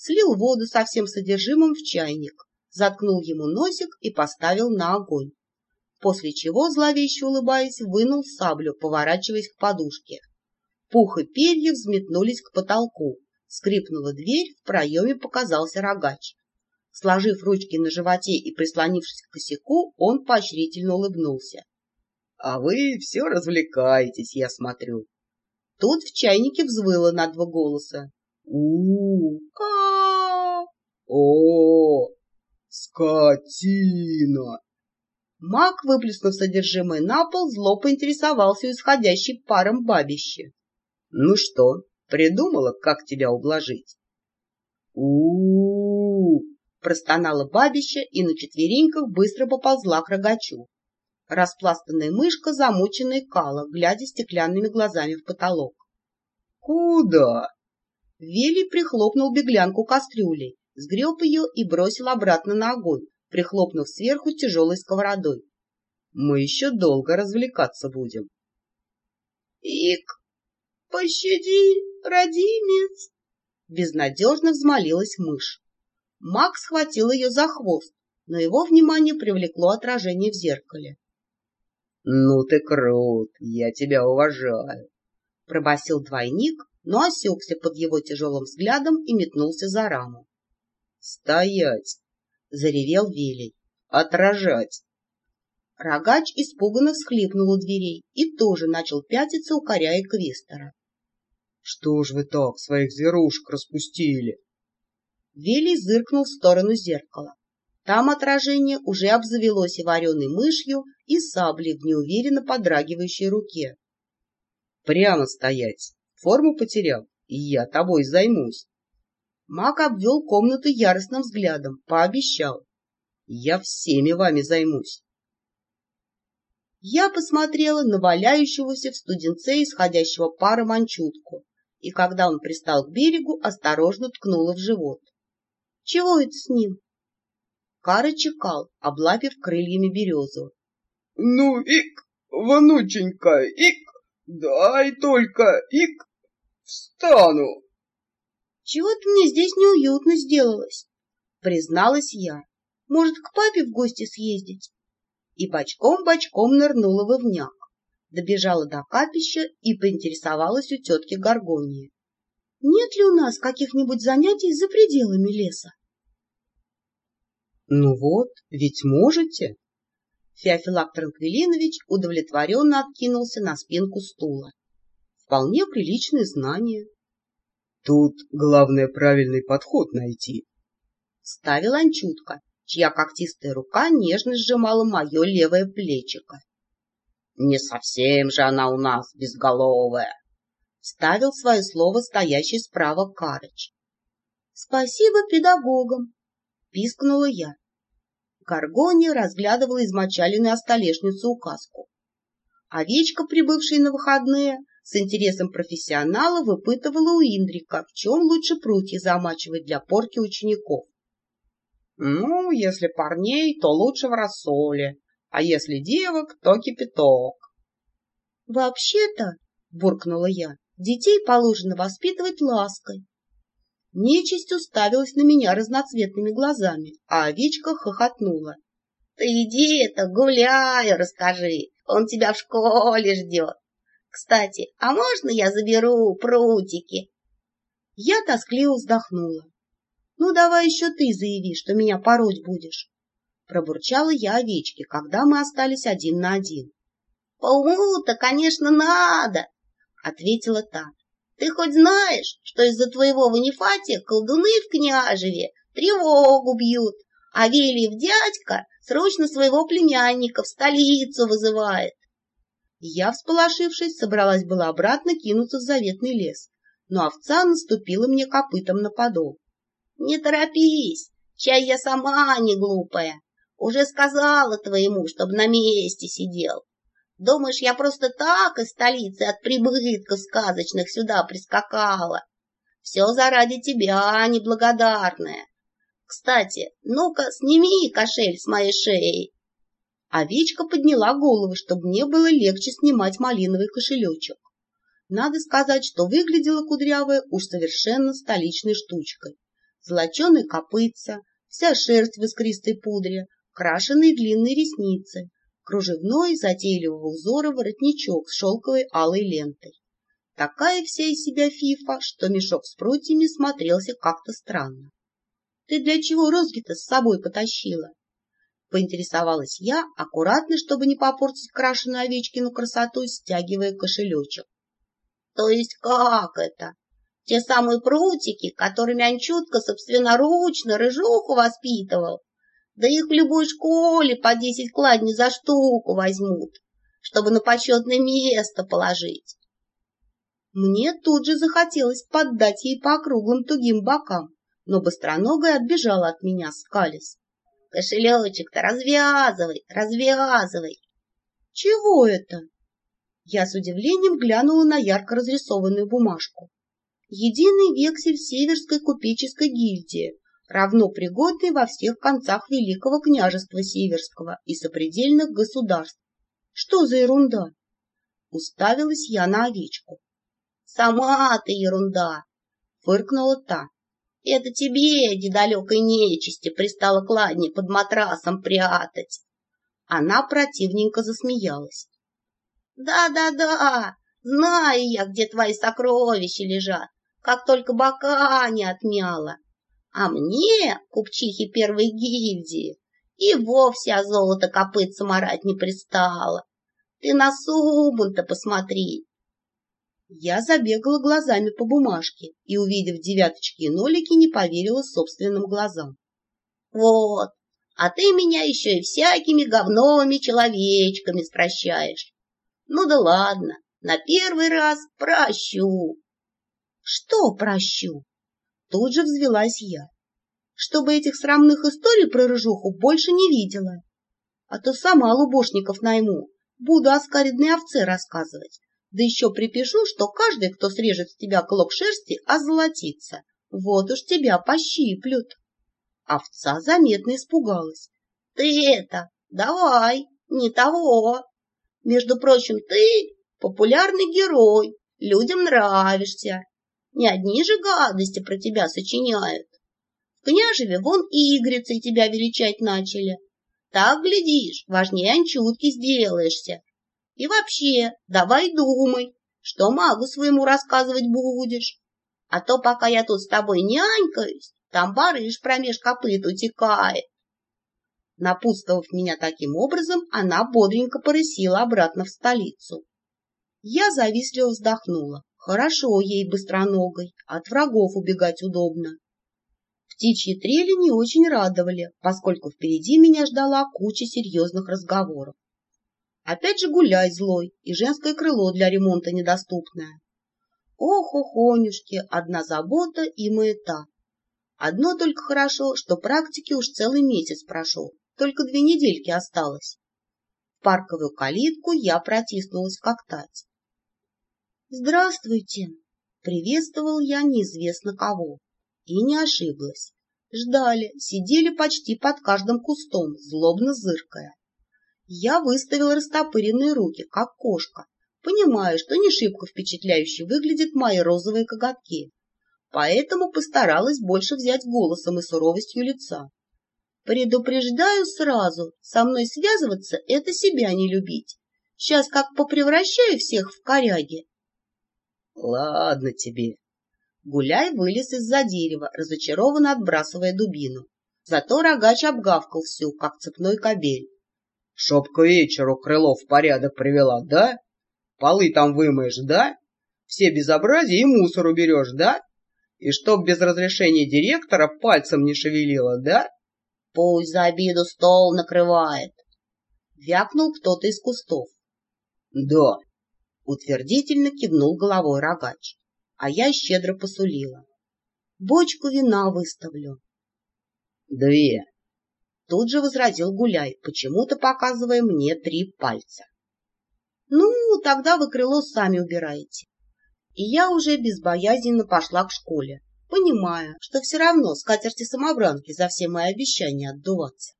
слил воду со всем содержимым в чайник, заткнул ему носик и поставил на огонь. После чего, зловеще улыбаясь, вынул саблю, поворачиваясь к подушке. Пух и перья взметнулись к потолку. Скрипнула дверь, в проеме показался рогач. Сложив ручки на животе и прислонившись к косяку, он поощрительно улыбнулся. — А вы все развлекаетесь, я смотрю. Тут в чайнике взвыло на два голоса. у а о скотина Маг, выплеснув содержимое на пол, зло поинтересовался у исходящей паром бабище. — Ну что, придумала, как тебя ублажить? у простонала бабище и на четвереньках быстро поползла к рогачу. Распластанная мышка, замученная кала, глядя стеклянными глазами в потолок. «Куда?» Вилли прихлопнул беглянку кастрюлей, сгреб ее и бросил обратно на огонь, прихлопнув сверху тяжелой сковородой. «Мы еще долго развлекаться будем». «Ик, пощади, родимец!» Безнадежно взмолилась мышь. Макс схватил ее за хвост, но его внимание привлекло отражение в зеркале. — Ну ты крут, я тебя уважаю, — пробасил двойник, но осекся под его тяжелым взглядом и метнулся за раму. — Стоять! — заревел Велий. — Отражать! Рогач испуганно всхлипнул у дверей и тоже начал пятиться, укоряя Квестера. — Что ж вы так своих зверушек распустили? Велий зыркнул в сторону зеркала. Там отражение уже обзавелось и вареной мышью, и саблей в неуверенно подрагивающей руке. — Прямо стоять! Форму потерял, и я тобой займусь. Маг обвел комнату яростным взглядом, пообещал. — Я всеми вами займусь. Я посмотрела на валяющегося в студенце исходящего пара манчутку, и когда он пристал к берегу, осторожно ткнула в живот. Чего это с ним? Кара чекал, облапив крыльями березу. — Ну, ик, внученька, ик, дай только, ик, встану. — Чего-то мне здесь неуютно сделалось, — призналась я. — Может, к папе в гости съездить? И бочком-бочком нырнула в ивняк, добежала до капища и поинтересовалась у тетки Горгонии. Нет ли у нас каких-нибудь занятий за пределами леса? Ну вот, ведь можете. Феофилак Транквилинович удовлетворенно откинулся на спинку стула. Вполне приличные знания. Тут главное правильный подход найти. Ставил Анчутка, чья когтистая рука нежно сжимала мое левое плечико. Не совсем же она у нас безголовая. Ставил свое слово стоящий справа Карыч. Спасибо педагогам, пискнула я. Гаргония разглядывала измочаленную столешницу указку. Овечка, прибывшая на выходные, с интересом профессионала выпытывала у Индрика, в чем лучше прутья замачивать для порки учеников. Ну, если парней, то лучше в рассоле, а если девок, то кипяток. Вообще-то, буркнула я, детей положено воспитывать лаской, Нечисть уставилась на меня разноцветными глазами, а овечка хохотнула. — Ты иди это, гуляй, расскажи, он тебя в школе ждет. Кстати, а можно я заберу прутики? Я тоскливо вздохнула. — Ну, давай еще ты заяви, что меня пороть будешь. Пробурчала я овечке, когда мы остались один на один. — По уму-то, конечно, надо, — ответила та. Ты хоть знаешь, что из-за твоего ванифатия колдуны в княжеве тревогу бьют, а Велиев дядька срочно своего племянника в столицу вызывает? Я, всполошившись, собралась была обратно кинуться в заветный лес, но овца наступила мне копытом на подол. — Не торопись, чай я сама не глупая. Уже сказала твоему, чтоб на месте сидел. Думаешь, я просто так из столицы от прибытков сказочных сюда прискакала? Все заради тебя, неблагодарная. Кстати, ну-ка, сними кошель с моей шеи. Овечка подняла голову, чтобы мне было легче снимать малиновый кошелечек. Надо сказать, что выглядела кудрявая уж совершенно столичной штучкой. золоченые копытца, вся шерсть в искристой пудре, крашеные длинные ресницы, кружевной затейливого узора воротничок с шелковой алой лентой. Такая вся из себя фифа, что мешок с прутьями смотрелся как-то странно. — Ты для чего розги-то с собой потащила? Поинтересовалась я, аккуратно, чтобы не попортить крашеную овечкину красоту, стягивая кошелечек. — То есть как это? Те самые прутики, которыми Анчутка собственноручно рыжуху воспитывал. Да их в любой школе по десять кладней за штуку возьмут, чтобы на почетное место положить. Мне тут же захотелось поддать ей по округлым тугим бокам, но быстроногая отбежала от меня, скались. — Кошелечек-то развязывай, развязывай! — Чего это? Я с удивлением глянула на ярко разрисованную бумажку. Единый вексель Северской купеческой гильдии, равно пригодный во всех концах Великого княжества Северского и сопредельных государств. Что за ерунда? Уставилась я на овечку. Сама ты ерунда, фыркнула та. Это тебе, недалекой нечисти, пристала кладни под матрасом прятать. Она противненько засмеялась. Да-да-да, знаю я, где твои сокровища лежат, как только бока не отмяла. А мне, купчихе первой гильдии, и вовсе о золото копытца марать не пристало. Ты на сумму-то посмотри. Я забегала глазами по бумажке и, увидев девяточки и нолики, не поверила собственным глазам. Вот, а ты меня еще и всякими говновыми человечками стращаешь. Ну да ладно, на первый раз прощу. Что прощу? Тут же взвелась я, чтобы этих срамных историй про рыжуху больше не видела. А то сама лубошников найму, буду о скаридной овце рассказывать. Да еще припишу, что каждый, кто срежет с тебя клок шерсти, озолотится. Вот уж тебя пощиплют. Овца заметно испугалась. — Ты это, давай, не того. Между прочим, ты популярный герой, людям нравишься. Не одни же гадости про тебя сочиняют. В княжеве вон и игрицы тебя величать начали. Так, глядишь, важнее анчутки сделаешься. И вообще, давай думай, что магу своему рассказывать будешь. А то, пока я тут с тобой нянькаюсь, там барыш промеж копыт утекает. Напутствовав меня таким образом, она бодренько порысила обратно в столицу. Я завистливо вздохнула. Хорошо ей быстроногой, от врагов убегать удобно. Птичьи трели не очень радовали, поскольку впереди меня ждала куча серьезных разговоров. Опять же гуляй злой и женское крыло для ремонта недоступное. Ох, охонюшки, одна забота и маята. Одно только хорошо, что практики уж целый месяц прошел, только две недельки осталось. В парковую калитку я протиснулась как тать. «Здравствуйте!» — приветствовал я неизвестно кого. И не ошиблась. Ждали, сидели почти под каждым кустом, злобно зыркая. Я выставила растопыренные руки, как кошка, понимая, что не шибко впечатляюще выглядят мои розовые коготки. Поэтому постаралась больше взять голосом и суровостью лица. Предупреждаю сразу, со мной связываться — это себя не любить. Сейчас как попревращаю всех в коряги, Ладно тебе. Гуляй вылез из-за дерева, разочарованно отбрасывая дубину. Зато рогач обгавкал всю, как цепной кобель. Чтоб к вечеру крыло в порядок привела, да? Полы там вымоешь, да? Все безобразия и мусор уберешь, да? И чтоб без разрешения директора пальцем не шевелила, да? Пусть за обиду стол накрывает. Вякнул кто-то из кустов. Да, Утвердительно кивнул головой рогач, а я щедро посулила. Бочку вина выставлю. Две. Тут же возразил Гуляй, почему-то показывая мне три пальца. Ну, тогда вы крыло сами убираете. И я уже безбоязненно пошла к школе, понимая, что все равно скатерти-самобранки за все мои обещания отдуваться.